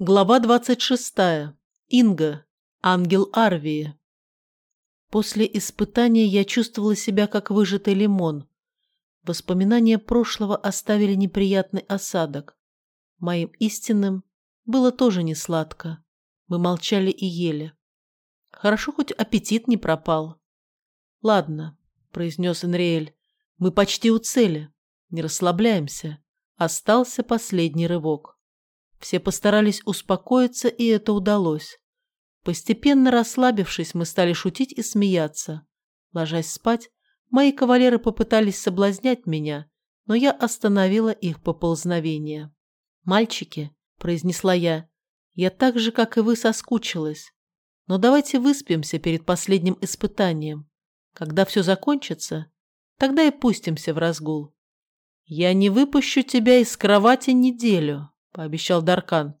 Глава 26. Инга. Ангел Арвии. После испытания я чувствовала себя как выжатый лимон. Воспоминания прошлого оставили неприятный осадок. Моим истинным было тоже не сладко. Мы молчали и ели. Хорошо, хоть аппетит не пропал. «Ладно», — произнес Энриэль, — «мы почти у цели. Не расслабляемся. Остался последний рывок». Все постарались успокоиться, и это удалось. Постепенно расслабившись, мы стали шутить и смеяться. Ложась спать, мои кавалеры попытались соблазнять меня, но я остановила их поползновение. «Мальчики», — произнесла я, — «я так же, как и вы, соскучилась. Но давайте выспимся перед последним испытанием. Когда все закончится, тогда и пустимся в разгул. Я не выпущу тебя из кровати неделю, пообещал Даркан.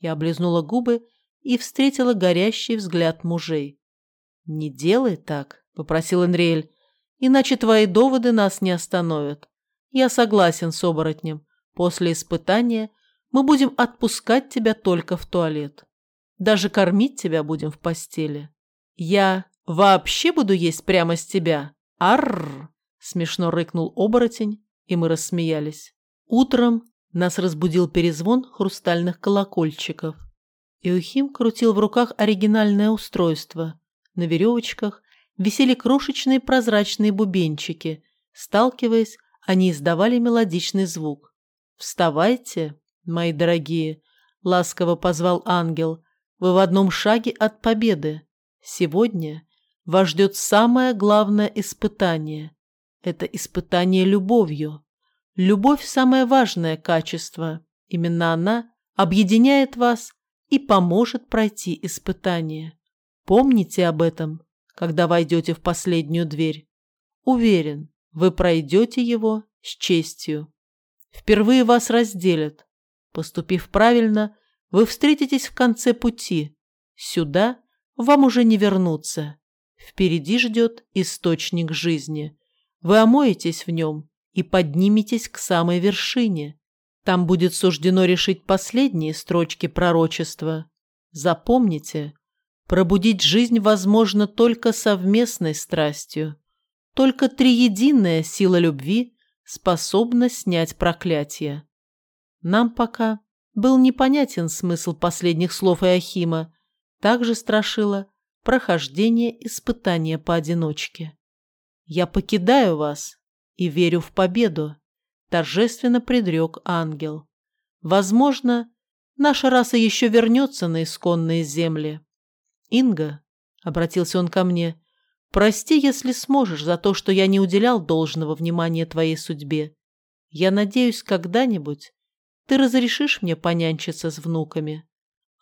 Я облизнула губы и встретила горящий взгляд мужей. «Не делай так», — попросил Энриэль, — «иначе твои доводы нас не остановят. Я согласен с оборотнем. После испытания мы будем отпускать тебя только в туалет. Даже кормить тебя будем в постели. Я вообще буду есть прямо с тебя. Арр! Смешно рыкнул оборотень, и мы рассмеялись. Утром нас разбудил перезвон хрустальных колокольчиков. Иохим крутил в руках оригинальное устройство. На веревочках висели крошечные прозрачные бубенчики. Сталкиваясь, они издавали мелодичный звук. «Вставайте, мои дорогие!» — ласково позвал ангел. «Вы в одном шаге от победы. Сегодня вас ждет самое главное испытание. Это испытание любовью. Любовь – самое важное качество. Именно она объединяет вас и поможет пройти испытание. Помните об этом, когда войдете в последнюю дверь. Уверен, вы пройдете его с честью. Впервые вас разделят. Поступив правильно, вы встретитесь в конце пути. Сюда вам уже не вернуться. Впереди ждет источник жизни. Вы омоетесь в нем и подниметесь к самой вершине. Там будет суждено решить последние строчки пророчества. Запомните, пробудить жизнь возможно только совместной страстью. Только триединая сила любви способна снять проклятие. Нам пока был непонятен смысл последних слов Иохима, также страшило прохождение испытания поодиночке. «Я покидаю вас, и верю в победу», — торжественно предрек ангел. «Возможно, наша раса еще вернется на исконные земли». «Инга», — обратился он ко мне, — «прости, если сможешь, за то, что я не уделял должного внимания твоей судьбе. Я надеюсь, когда-нибудь ты разрешишь мне понянчиться с внуками».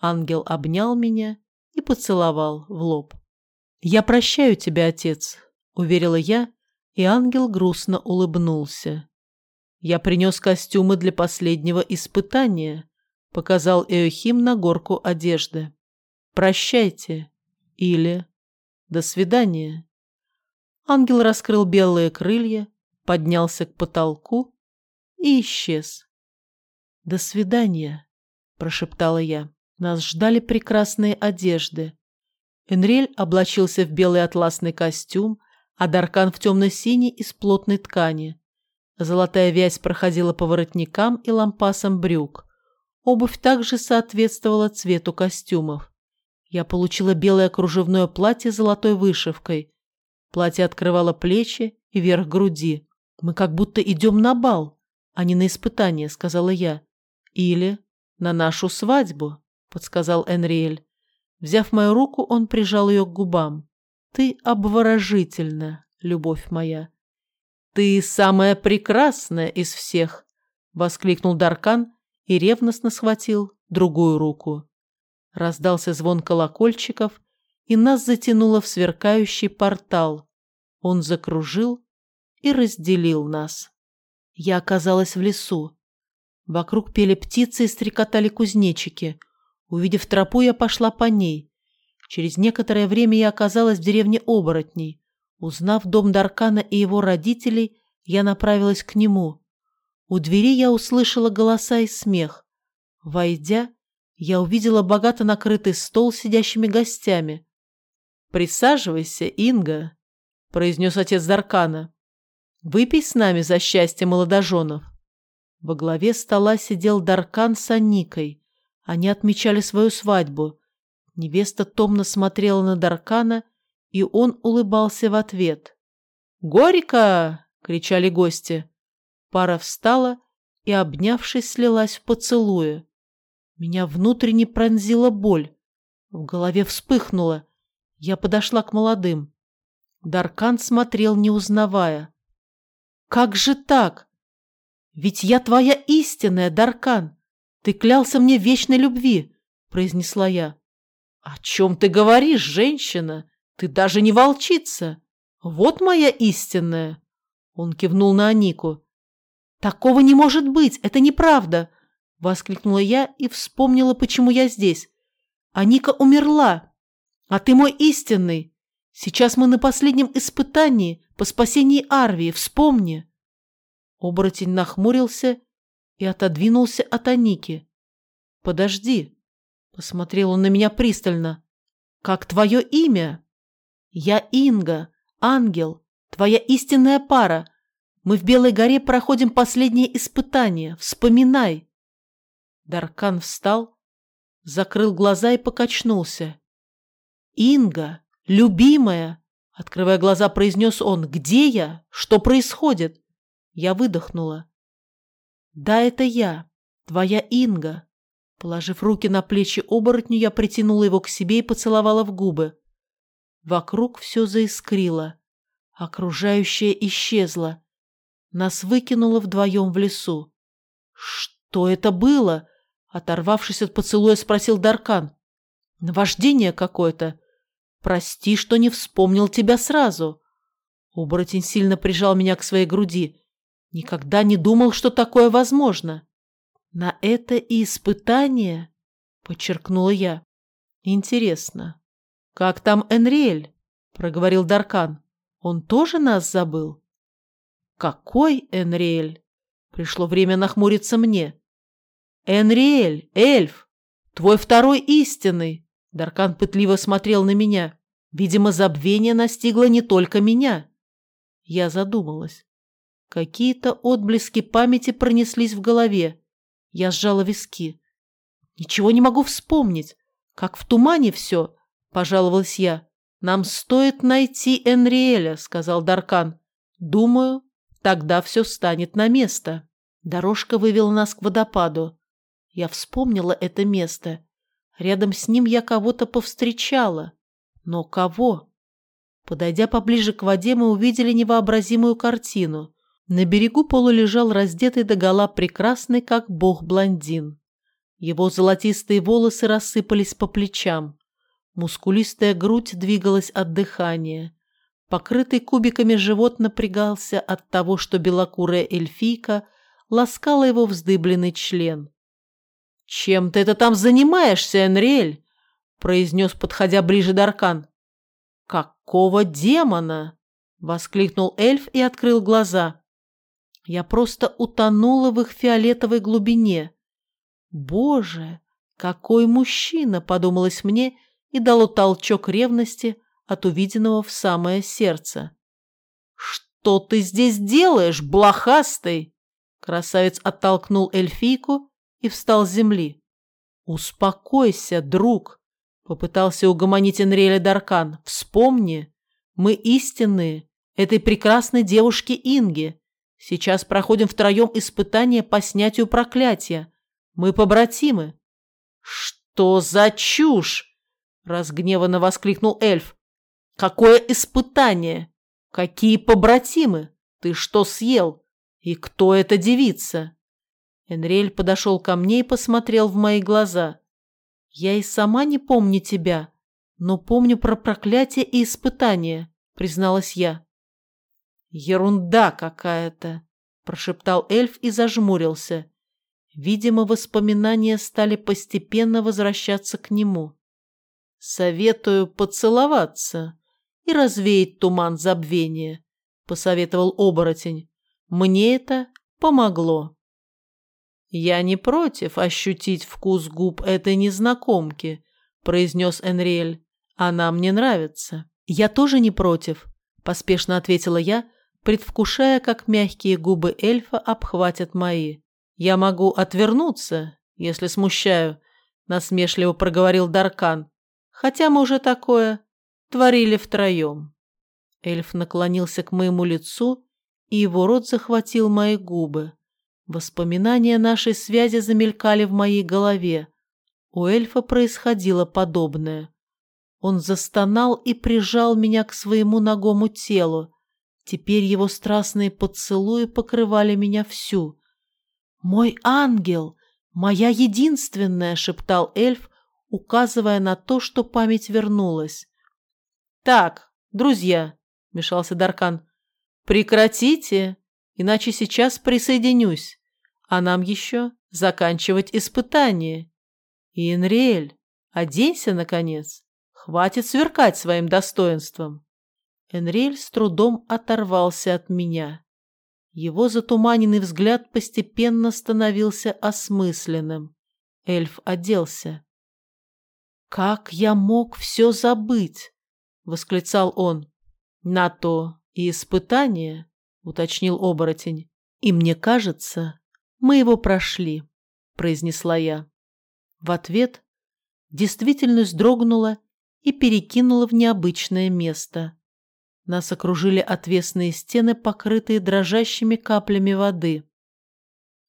Ангел обнял меня и поцеловал в лоб. «Я прощаю тебя, отец», — уверила я, и ангел грустно улыбнулся. «Я принес костюмы для последнего испытания», — показал Эохим на горку одежды. «Прощайте» или «До свидания». Ангел раскрыл белые крылья, поднялся к потолку и исчез. «До свидания», — прошептала я. Нас ждали прекрасные одежды. Энрель облачился в белый атласный костюм, а Даркан в темно-синий из плотной ткани. Золотая вязь проходила по воротникам и лампасам брюк. Обувь также соответствовала цвету костюмов. Я получила белое кружевное платье с золотой вышивкой. Платье открывало плечи и верх груди. «Мы как будто идем на бал, а не на испытание», — сказала я. «Или на нашу свадьбу», — подсказал Энриэль. Взяв мою руку, он прижал ее к губам. Ты обворожительна, любовь моя. Ты самая прекрасная из всех, воскликнул Даркан и ревностно схватил другую руку. Раздался звон колокольчиков, и нас затянуло в сверкающий портал. Он закружил и разделил нас. Я оказалась в лесу. Вокруг пели птицы и стрекотали кузнечики. Увидев тропу, я пошла по ней. Через некоторое время я оказалась в деревне оборотней. Узнав дом Даркана и его родителей, я направилась к нему. У двери я услышала голоса и смех. Войдя, я увидела богато накрытый стол с сидящими гостями. «Присаживайся, Инга», — произнес отец Даркана. «Выпей с нами за счастье молодоженов». Во главе стола сидел Даркан с Аникой. Они отмечали свою свадьбу. Невеста томно смотрела на Даркана, и он улыбался в ответ. «Горько!» — кричали гости. Пара встала и, обнявшись, слилась в поцелуе. Меня внутренне пронзила боль. В голове вспыхнуло. Я подошла к молодым. Даркан смотрел, не узнавая. «Как же так? Ведь я твоя истинная, Даркан. Ты клялся мне вечной любви», — произнесла я. «О чем ты говоришь, женщина? Ты даже не волчица. Вот моя истинная!» Он кивнул на Анику. «Такого не может быть! Это неправда!» Воскликнула я и вспомнила, почему я здесь. Аника умерла, а ты мой истинный. Сейчас мы на последнем испытании по спасении Арвии, вспомни. Оборотень нахмурился и отодвинулся от Аники. «Подожди», — посмотрел он на меня пристально. «Как твое имя?» «Я Инга, ангел, твоя истинная пара. Мы в Белой горе проходим последнее испытание. Вспоминай!» Даркан встал, закрыл глаза и покачнулся. «Инга, любимая!» — открывая глаза, произнес он. «Где я? Что происходит?» Я выдохнула. «Да, это я, твоя Инга». Положив руки на плечи оборотню, я притянула его к себе и поцеловала в губы. Вокруг все заискрило. Окружающее исчезло. Нас выкинуло вдвоем в лесу. «Что это было?» Оторвавшись от поцелуя, спросил Даркан. «Наваждение какое-то. Прости, что не вспомнил тебя сразу». Оборотень сильно прижал меня к своей груди. Никогда не думал, что такое возможно. На это и испытание, подчеркнула я. Интересно, как там Энриэль? проговорил Даркан. Он тоже нас забыл? Какой Энриэль? Пришло время нахмуриться мне. «Энриэль, эльф, твой второй истинный!» Даркан пытливо смотрел на меня. Видимо, забвение настигло не только меня. Я задумалась. Какие-то отблески памяти пронеслись в голове. Я сжала виски. «Ничего не могу вспомнить. Как в тумане все», — пожаловалась я. «Нам стоит найти Энриэля», — сказал Даркан. «Думаю, тогда все станет на место». Дорожка вывела нас к водопаду. Я вспомнила это место. Рядом с ним я кого-то повстречала. Но кого? Подойдя поближе к воде, мы увидели невообразимую картину. На берегу полулежал раздетый догола прекрасный, как бог, блондин. Его золотистые волосы рассыпались по плечам. Мускулистая грудь двигалась от дыхания. Покрытый кубиками живот напрягался от того, что белокурая эльфийка ласкала его вздыбленный член. «Чем ты это там занимаешься, Энриэль?» – произнес, подходя ближе Даркан. «Какого демона?» – воскликнул эльф и открыл глаза. Я просто утонула в их фиолетовой глубине. «Боже, какой мужчина!» – подумалось мне и дало толчок ревности от увиденного в самое сердце. «Что ты здесь делаешь, блохастый?» Красавец оттолкнул эльфийку и встал с земли. «Успокойся, друг!» — попытался угомонить Энриэля Даркан. «Вспомни, мы истинные, этой прекрасной девушки Инги. Сейчас проходим втроем испытание по снятию проклятия. Мы побратимы». «Что за чушь?» — разгневанно воскликнул эльф. «Какое испытание? Какие побратимы? Ты что съел? И кто эта девица?» Энриэль подошел ко мне и посмотрел в мои глаза. «Я и сама не помню тебя, но помню про проклятие и испытание», — призналась я. «Ерунда какая-то», — прошептал эльф и зажмурился. Видимо, воспоминания стали постепенно возвращаться к нему. «Советую поцеловаться и развеять туман забвения», — посоветовал оборотень. «Мне это помогло». «Я не против ощутить вкус губ этой незнакомки», – произнес Энриэль. «Она мне нравится». «Я тоже не против», – поспешно ответила я, предвкушая, как мягкие губы эльфа обхватят мои. «Я могу отвернуться, если смущаю», – насмешливо проговорил Даркан. «Хотя мы уже такое творили втроем». Эльф наклонился к моему лицу, и его рот захватил мои губы. Воспоминания нашей связи замелькали в моей голове. У эльфа происходило подобное. Он застонал и прижал меня к своему ногому телу. Теперь его страстные поцелуи покрывали меня всю. «Мой ангел! Моя единственная!» — шептал эльф, указывая на то, что память вернулась. «Так, друзья!» — мешался Даркан. «Прекратите, иначе сейчас присоединюсь, а нам еще заканчивать испытание. Инриэль, оденься, наконец, хватит сверкать своим достоинством». Энриэль с трудом оторвался от меня. Его затуманенный взгляд постепенно становился осмысленным. Эльф оделся. «Как я мог все забыть?» — восклицал он. «На то и испытание», — уточнил оборотень. «И мне кажется, мы его прошли», — произнесла я. В ответ действительность дрогнула и перекинула в необычное место. Нас окружили отвесные стены, покрытые дрожащими каплями воды.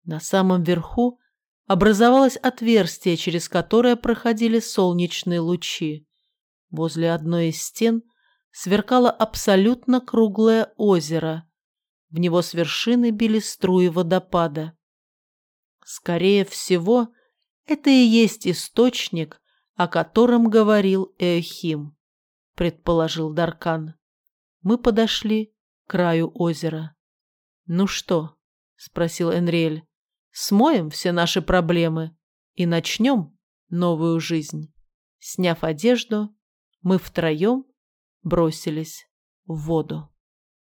На самом верху образовалось отверстие, через которое проходили солнечные лучи. Возле одной из стен сверкало абсолютно круглое озеро. В него с вершины били струи водопада. Скорее всего, это и есть источник, о котором говорил Эохим, предположил Даркан мы подошли к краю озера. «Ну что?» — спросил Энриэль. «Смоем все наши проблемы и начнем новую жизнь». Сняв одежду, мы втроем бросились в воду.